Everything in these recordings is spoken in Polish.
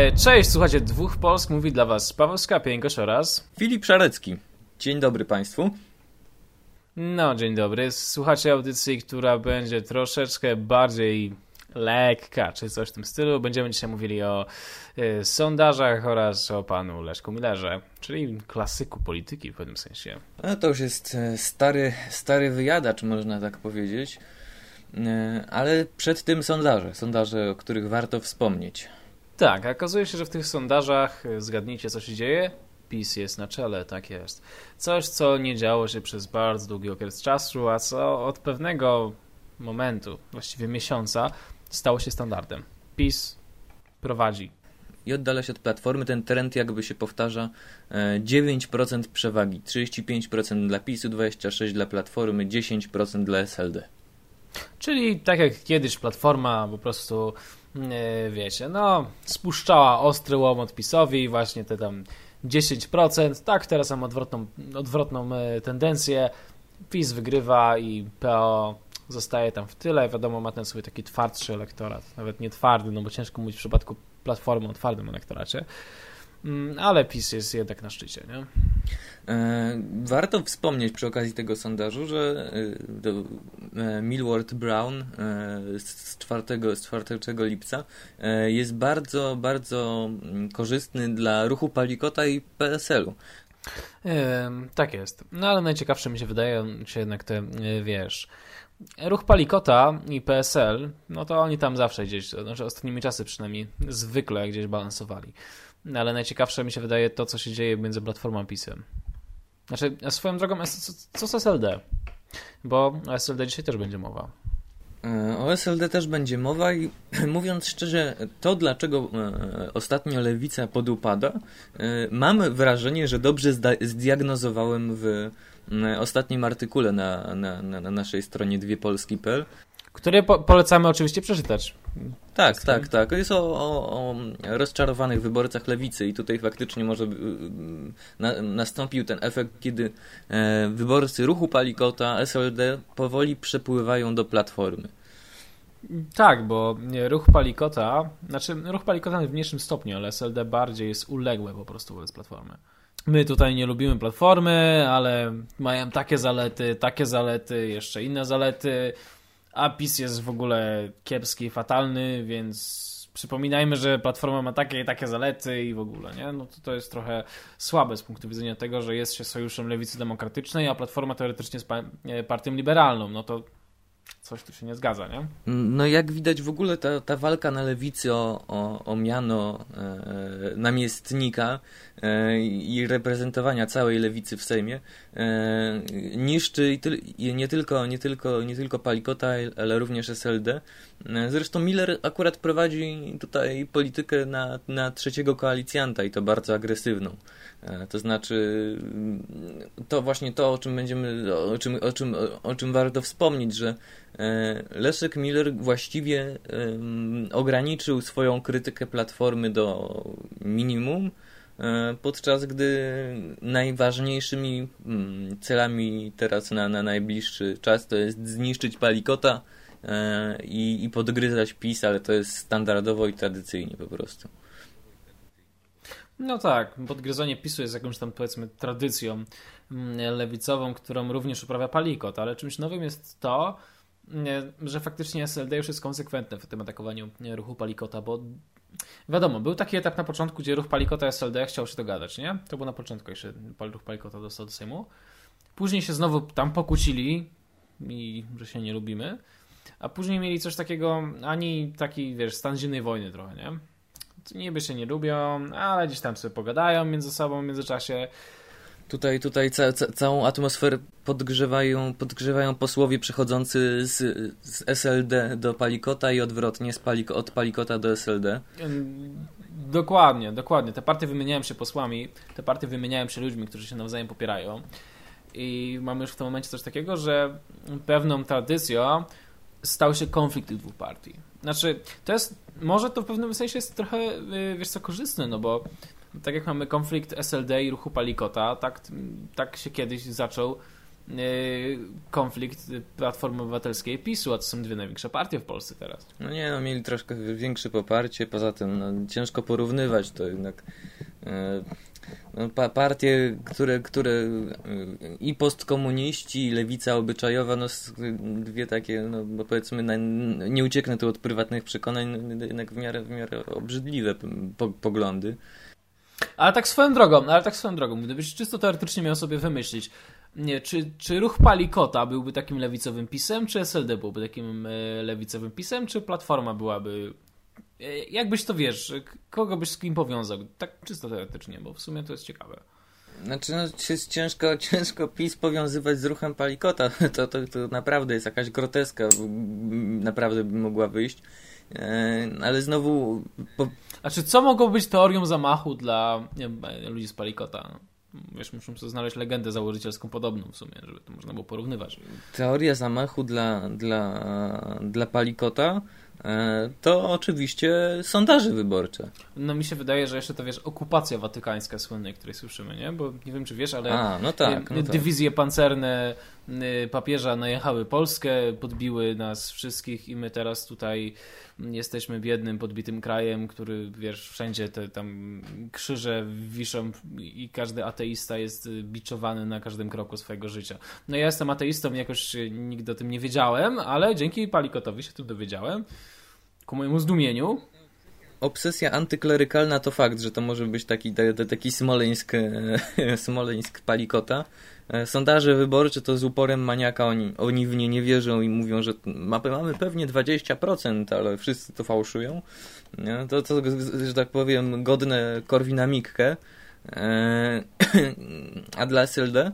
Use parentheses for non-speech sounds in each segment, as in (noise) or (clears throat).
E, cześć, słuchajcie, dwóch Polsk mówi dla was Paweł Skapięgosz oraz... Filip Szarecki. Dzień dobry Państwu. No, dzień dobry. Słuchacie audycji, która będzie troszeczkę bardziej lekka, czy coś w tym stylu. Będziemy dzisiaj mówili o y, sondażach oraz o panu Leszku Millerze, czyli klasyku polityki w pewnym sensie. No to już jest e, stary, stary wyjadacz, można tak powiedzieć. Ale przed tym sondaże, sondaże, o których warto wspomnieć. Tak, okazuje się, że w tych sondażach, zgadnijcie co się dzieje, PiS jest na czele, tak jest. Coś, co nie działo się przez bardzo długi okres czasu, a co od pewnego momentu, właściwie miesiąca, stało się standardem. PiS prowadzi. I oddala się od platformy, ten trend jakby się powtarza. 9% przewagi, 35% dla PiSu, 26% dla platformy, 10% dla SLD. Czyli tak jak kiedyś platforma po prostu, wiecie, no, spuszczała ostry łomot PiSowi, właśnie te tam 10%, tak teraz mam odwrotną, odwrotną e, tendencję. PiS wygrywa i PO zostaje tam w tyle. Wiadomo, ma ten swój taki twardszy elektorat. Nawet nie twardy, no bo ciężko mówić w przypadku Platformy o twardym elektoracie. Mm, ale PiS jest jednak na szczycie, nie? E, warto wspomnieć przy okazji tego sondażu, że e, Millward Brown z 4, z 4 lipca jest bardzo, bardzo mm, korzystny dla ruchu Palikota i PSL-u. Tak jest. No ale najciekawsze mi się wydaje się jednak te, wiesz, Ruch Palikota i PSL, no to oni tam zawsze gdzieś, znaczy ostatnimi czasy przynajmniej, zwykle gdzieś balansowali. Ale najciekawsze mi się wydaje to, co się dzieje między Platformą a PiSem. Znaczy, swoją drogą, co z SLD? Bo o SLD dzisiaj też będzie mowa. E, o SLD też będzie mowa i (clears throat) mówiąc szczerze, to dlaczego e, ostatnio lewica podupada, e, mam wrażenie, że dobrze zdiagnozowałem w ostatnim artykule na, na, na naszej stronie dwiepolski.pl. Które po polecamy oczywiście przeczytać. Tak, tak, tak. Jest o, o, o, rozczarowanych wyborcach lewicy i tutaj faktycznie może y, y, na, nastąpił ten efekt, kiedy e, wyborcy ruchu Palikota, SLD powoli przepływają do Platformy. Tak, bo ruch Palikota, znaczy ruch Palikota w mniejszym stopniu, ale SLD bardziej jest uległe po prostu wobec Platformy. My tutaj nie lubimy platformy, ale mają takie zalety, takie zalety, jeszcze inne zalety. A PiS jest w ogóle kiepski, fatalny, więc przypominajmy, że platforma ma takie i takie zalety i w ogóle, nie? No to, to jest trochę słabe z punktu widzenia tego, że jest się sojuszem lewicy demokratycznej, a platforma teoretycznie jest partią liberalną. No to coś tu się nie zgadza, nie? No jak widać w ogóle ta, ta walka na lewicy o, o, o miano e, namiestnika e, i reprezentowania całej lewicy w Sejmie e, niszczy i, nie, tylko, nie, tylko, nie tylko Palikota, ale również SLD. E, zresztą Miller akurat prowadzi tutaj politykę na, na trzeciego koalicjanta i to bardzo agresywną. E, to znaczy, to właśnie to, o czym będziemy, o czym, o czym, o czym warto wspomnieć, że Leszek Miller właściwie ograniczył swoją krytykę platformy do minimum, e, podczas gdy najważniejszymi mm, celami teraz na, na najbliższy czas to jest zniszczyć Palikota i, i podgryzać PiS, ale to jest standardowo i tradycyjnie po prostu. No tak, podgryzanie PiSu jest jakąś tam powiedzmy tradycją mm, lewicową, którą również uprawia Palikot, ale czymś nowym jest to, że faktycznie SLD już jest konsekwentny w tym atakowaniu ruchu Palikota, bo wiadomo, był taki etap na początku, gdzie ruch Palikota SLD chciał się dogadać, nie? To był na początku, jeszcze ruch Palikota dostał do Sejmu. Później się znowu tam pokłócili i że się nie lubimy, a później mieli coś takiego, ani taki, wiesz, stan zimnej wojny trochę, nie? niby się nie lubią, ale gdzieś tam sobie pogadają między sobą w międzyczasie. Tutaj, tutaj ca, ca, całą atmosferę podgrzewają, podgrzewają posłowie przechodzący z, z SLD do Palikota i odwrotnie, z Paliko, od Palikota do SLD. Dokładnie, dokładnie. Te partie wymieniają się posłami, te partie wymieniają się ludźmi, którzy się nawzajem popierają. I mamy już w tym momencie coś takiego, że pewną tradycją stał się konflikt tych dwóch partii. Znaczy, to jest, może to w pewnym sensie jest trochę, y, wiesz co, korzystne, no bo tak jak mamy konflikt SLD i ruchu Palikota, tak, tak się kiedyś zaczął konflikt Platformy Obywatelskiej PiSu, a to są dwie największe partie w Polsce teraz. No nie, no mieli troszkę większe poparcie, poza tym no, ciężko porównywać to jednak no, pa partie, które, które i postkomuniści, i lewica obyczajowa, no dwie takie, no bo powiedzmy, na, nie ucieknę tu od prywatnych przekonań, no, jednak w miarę, w miarę obrzydliwe po, poglądy. Ale tak swoją drogą, ale tak swoją drogą, gdybyś czysto teoretycznie miał sobie wymyślić, nie, czy, czy ruch Palikota byłby takim lewicowym pisem, czy SLD byłby takim e, lewicowym pisem, czy Platforma byłaby E, jakbyś to wiesz, kogo byś z kim powiązał? Tak czysto teoretycznie, bo w sumie to jest ciekawe. Znaczy, no, jest ciężko, (laughs) ciężko PiS powiązywać z ruchem Palikota. (laughs) To, to, to naprawdę jest jakaś groteska, naprawdę by mogła wyjść. E, ale znowu. Po... A czy co mogło być teorią zamachu dla wiem, ludzi z Palikota? Wiesz, muszą sobie znaleźć legendę założycielską podobną w sumie, żeby to można było porównywać. Teoria zamachu dla, dla, dla Palikota E, to oczywiście sondaże wyborcze. No mi się wydaje, że jeszcze to wiesz, okupacja watykańska słynnej, której słyszymy, nie? Bo nie wiem, czy wiesz, ale A, no tak, no tak. dywizje pancerne y, papieża najechały Polskę, podbiły nas wszystkich i my teraz tutaj jesteśmy biednym, podbitym krajem, który, wiesz, wszędzie te tam krzyże wiszą i każdy ateista jest biczowany na każdym kroku swojego życia. No ja jestem ateistą, jakoś nigdy o tym nie wiedziałem, ale dzięki Palikotowi się tym dowiedziałem. Ku mojemu zdumieniu obsesja antyklerykalna to fakt, że to może być taki, taki smoleńsk, (laughs) smoleńsk palikota. E, sondaże wyborcze to z uporem maniaka, oni, oni w nie nie wierzą i mówią, że mamy pewnie 20%, ale wszyscy to fałszują. To, to, że tak powiem, godne Korwina Mikke. (clears throat) A dla SLD?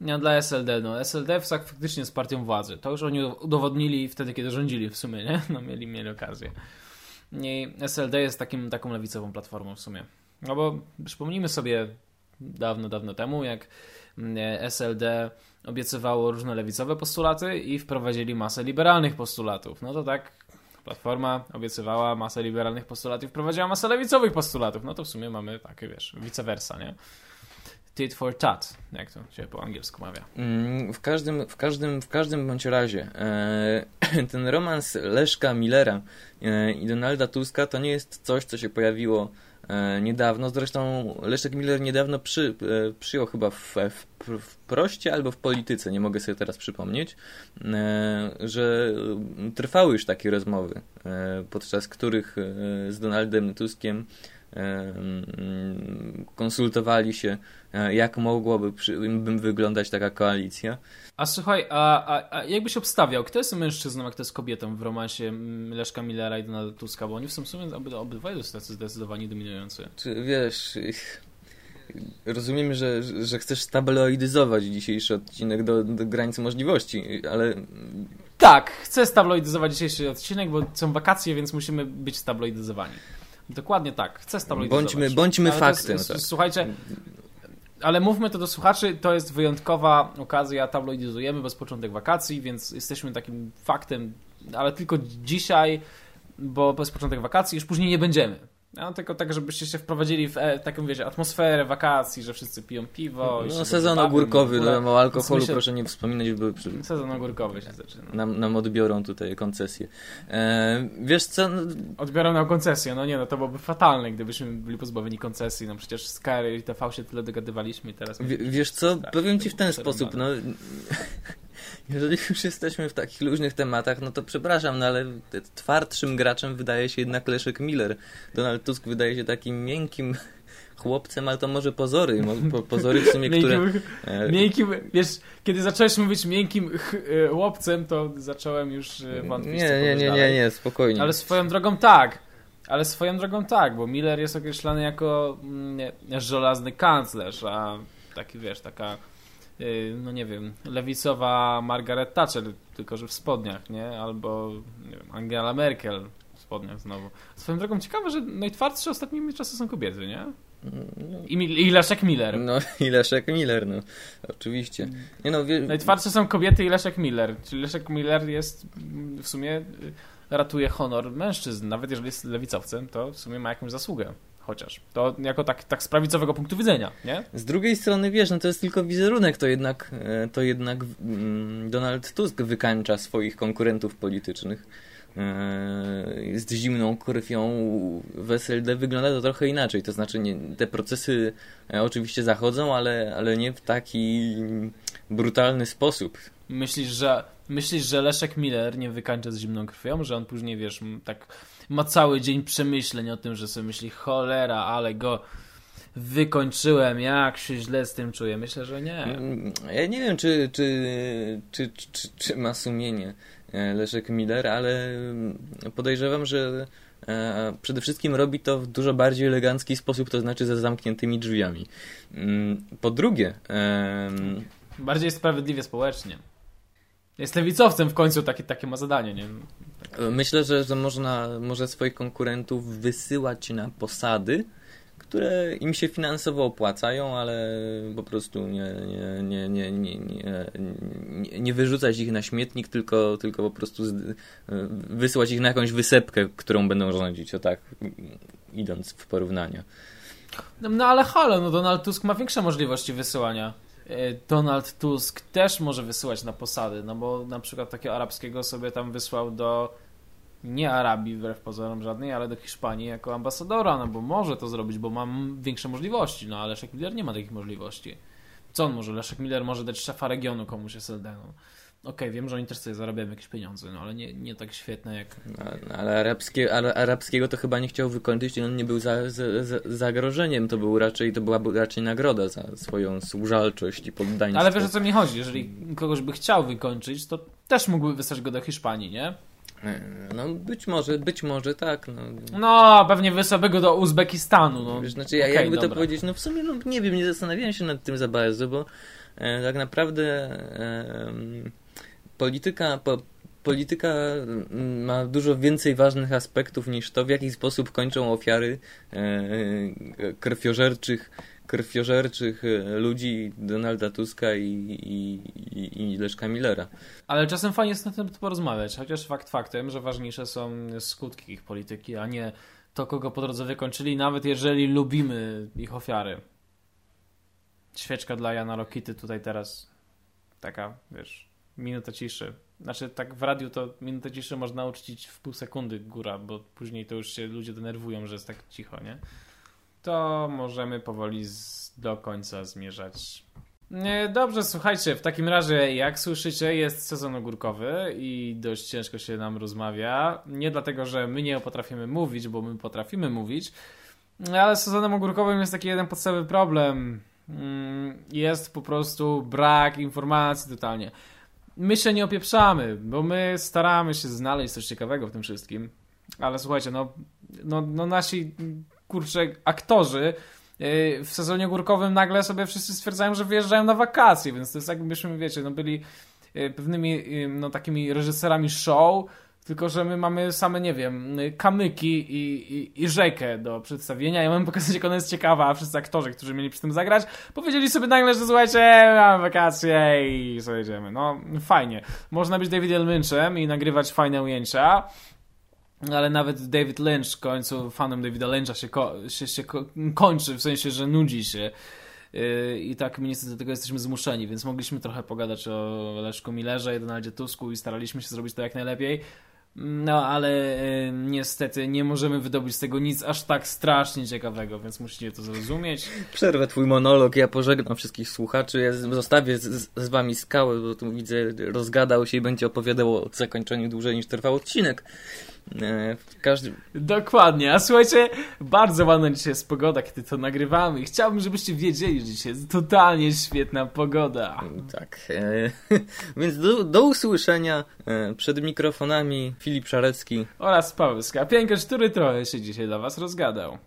Nie, dla SLD, no. SLD faktycznie jest partią władzy. To już oni udowodnili wtedy, kiedy rządzili w sumie, nie? No mieli, mieli okazję. I SLD jest takim, taką lewicową platformą w sumie. No bo przypomnijmy sobie dawno, dawno temu, jak SLD obiecywało różne lewicowe postulaty i wprowadzili masę liberalnych postulatów. No to tak Platforma obiecywała masę liberalnych postulatów i wprowadziła masę lewicowych postulatów. No to w sumie mamy takie, wiesz, vice versa, nie? Tit for tat, jak to się po angielsku mawia. Mm, w każdym, w każdym, w każdym bądź razie e, ten romans Leszka Millera e, i Donalda Tuska to nie jest coś, co się pojawiło niedawno. Zresztą Leszek Miller niedawno przy, e, przyjął chyba w, w, w, proście albo w polityce, nie mogę sobie teraz przypomnieć, e, że trwały już takie rozmowy, e, podczas których z Donaldem Tuskiem konsultowali się, e, jak mogłoby bym wyglądać taka koalicja. A słuchaj, a, a, a jakbyś obstawiał, kto jest mężczyzną, a kto jest kobietą w romansie Leszka Millera i Donalda Tuska, bo oni w sumie obydwaj są tacy zdecydowanie dominujący. Czy wiesz, rozumiem, że, że chcesz tabloidyzować dzisiejszy odcinek do, do granicy możliwości, ale... Tak, chcę stabloidyzować dzisiejszy odcinek, bo są wakacje, więc musimy być stabloidyzowani. Dokładnie tak. Chcę stabilizować. Bądźmy, bądźmy faktem. Jest, tak. Słuchajcie, ale mówmy to do słuchaczy, to jest wyjątkowa okazja, tabloidyzujemy bez początek wakacji, więc jesteśmy takim faktem, ale tylko dzisiaj, bo bez początek wakacji już później nie będziemy. No, tylko tak, żebyście się wprowadzili w e, taką, wiecie, atmosferę wakacji, że wszyscy piją piwo. No, sezon ogórkowy, no, o alkoholu proszę nie wspominać, bo przy... Sezon ogórkowy się zaczyna. Nam, nam odbiorą tutaj koncesję. E, wiesz co? No... Odbiorą nam koncesję, no nie, no to byłoby fatalne, gdybyśmy byli pozbawieni koncesji, no przecież z Kary i TV się tyle dogadywaliśmy i teraz... W, wiesz co, tak, powiem ci w ten sposób, no (laughs) jeżeli już jesteśmy w takich luźnych tematach, no to przepraszam, no ale twardszym graczem wydaje się jednak Leszek Miller. Donald Tusk wydaje się takim miękkim chłopcem, ale to może pozory, po, pozory w sumie, (laughs) które... Miękkim, (laughs) e, miękkim, wiesz, kiedy zacząłeś mówić miękkim e, chłopcem, to zacząłem już e, wątpić, Nie, nie, nie, nie, nie, spokojnie. Ale swoją drogą tak, ale swoją drogą tak, bo Miller jest określany jako mm, żelazny kanclerz, a taki, wiesz, taka no nie wiem, lewicowa Margaret Thatcher, tylko że w spodniach, nie? Albo nie wiem, Angela Merkel w spodniach znowu. Swoją drogą ciekawe, że najtwardsze ostatnimi czasy są kobiety, nie? I, I Leszek Miller. No i Leszek Miller, no. Oczywiście. Nie no, wie... Najtwardsze są kobiety i Leszek Miller. Czyli Leszek Miller jest w sumie ratuje honor mężczyzn. Nawet jeżeli jest lewicowcem, to w sumie ma jakąś zasługę chociaż. To jako tak, tak z prawicowego punktu widzenia, nie? Z drugiej strony, wiesz, no to jest tylko wizerunek, to jednak, e, to jednak mm, Donald Tusk wykańcza swoich konkurentów politycznych. E, z zimną krwią w SLD wygląda to trochę inaczej, to znaczy nie, te procesy e, oczywiście zachodzą, ale, ale nie w taki brutalny sposób. Myślisz, że myślisz, że Leszek Miller nie wykańcza z zimną krwią, że on później, wiesz, tak ma cały dzień przemyśleń o tym, że sobie myśli, cholera, ale go wykończyłem, jak się źle z tym czuję. Myślę, że nie. Mm, ja nie wiem, czy, czy, czy, czy, czy ma sumienie e, Leszek Miller, ale mm, podejrzewam, że e, przede wszystkim robi to w dużo bardziej elegancki sposób, to znaczy ze zamkniętymi drzwiami. Mm, po drugie... Bardziej sprawiedliwie społecznie. Jest lewicowcem w końcu, takie, takie ma zadanie, nie? Myślę, że, że można, może swoich konkurentów wysyłać na posady, które im się finansowo opłacają, ale po prostu nie, nie, nie, nie, nie, nie, wyrzucać ich na śmietnik, tylko, tylko po prostu wysłać ich na jakąś wysepkę, którą będą rządzić, o tak, idąc w porównanie. No, no ale halo, no Donald Tusk ma większe możliwości wysyłania. E, Donald Tusk też może wysyłać na posady, no bo na przykład takiego arabskiego sobie tam wysłał do nie Arabii wbrew pozorom żadnej, ale do Hiszpanii jako ambasadora, no bo może to zrobić, bo mam większe możliwości, no ale Leszek Miller nie ma takich możliwości. Co on może? Leszek Miller może dać szefa regionu komuś SLD, no. Okej, okay, wiem, że oni też sobie zarabiają jakieś pieniądze, no ale nie, nie tak świetne jak... No, no ale arabskie, ale arabskiego to chyba nie chciał wykończyć i on nie był za, za, za, zagrożeniem, to był raczej, to była raczej nagroda za swoją służalczość i poddaństwo. Ale wiesz o co mi chodzi, jeżeli kogoś by chciał wykończyć, to też mógłby wysłać go do Hiszpanii, nie? E, no być może, być może tak. No, no pewnie wysłałby go do Uzbekistanu. No. Wiesz, znaczy, okay, jakby dobra. to powiedzieć, no w sumie no, nie wiem, nie zastanawiałem się nad tym za bardzo, bo e, tak naprawdę e, polityka, po, polityka mm, ma dużo więcej ważnych aspektów niż to, w jaki sposób kończą ofiary e, krwiożerczych krwiożerczych e, ludzi Donalda Tuska i, i, i Leszka Millera. Ale czasem fajnie jest na tym porozmawiać, chociaż fakt faktem, że ważniejsze są skutki ich polityki, a nie to, kogo po drodze wykończyli, nawet jeżeli lubimy ich ofiary. Świeczka dla Jana Rokity tutaj teraz taka, wiesz, minuta ciszy. Znaczy, tak w radiu to minutę ciszy można uczcić w pół sekundy góra, bo później to już się ludzie denerwują, że jest tak cicho, nie? To możemy powoli z, do końca zmierzać. Dobrze, słuchajcie, w takim razie, jak słyszycie, jest sezon ogórkowy i dość ciężko się nam rozmawia. Nie dlatego, że my nie potrafimy mówić, bo my potrafimy mówić, ale z sezonem ogórkowym jest taki jeden podstawowy problem. Mm, jest po prostu brak informacji totalnie my się nie opieprzamy, bo my staramy się znaleźć coś ciekawego w tym wszystkim. Ale słuchajcie, no, no, no nasi kurczę aktorzy yy, w sezonie górkowym nagle sobie wszyscy stwierdzają, że wyjeżdżają na wakacje, więc to jest jakbyśmy, wiecie, no byli yy, pewnymi yy, no takimi reżyserami show, tylko, że my mamy same, nie wiem, kamyki i, i, i rzekę do przedstawienia. Ja mam pokazać, jak ona jest ciekawa, a wszyscy aktorzy, którzy mieli przy tym zagrać, powiedzieli sobie nagle, że słuchajcie, mamy wakacje i sobie jedziemy. No, fajnie. Można być David Lynchem i nagrywać fajne ujęcia, ale nawet David Lynch w końcu, fanem Davida Lyncha się, ko się, się ko kończy, w sensie, że nudzi się. Yy, I tak my niestety do tego jesteśmy zmuszeni, więc mogliśmy trochę pogadać o Leszku Millerze i Donaldzie Tusku i staraliśmy się zrobić to jak najlepiej. No, ale y, niestety nie możemy wydobyć z tego nic aż tak strasznie ciekawego, więc musicie to zrozumieć. Przerwę twój monolog, ja pożegnam wszystkich słuchaczy, ja zostawię z, z wami skałę, bo tu widzę, rozgadał się i będzie opowiadał o zakończeniu dłużej niż trwał odcinek. E, każdym... Dokładnie, a słuchajcie, bardzo ładna dzisiaj jest pogoda, kiedy to nagrywamy. Chciałbym, żebyście wiedzieli, że dzisiaj jest totalnie świetna pogoda. Tak, e, (laughs) więc do, do usłyszenia e, przed mikrofonami Filip Szarecki oraz Paweł Skapienko, który trochę się dzisiaj dla was rozgadał.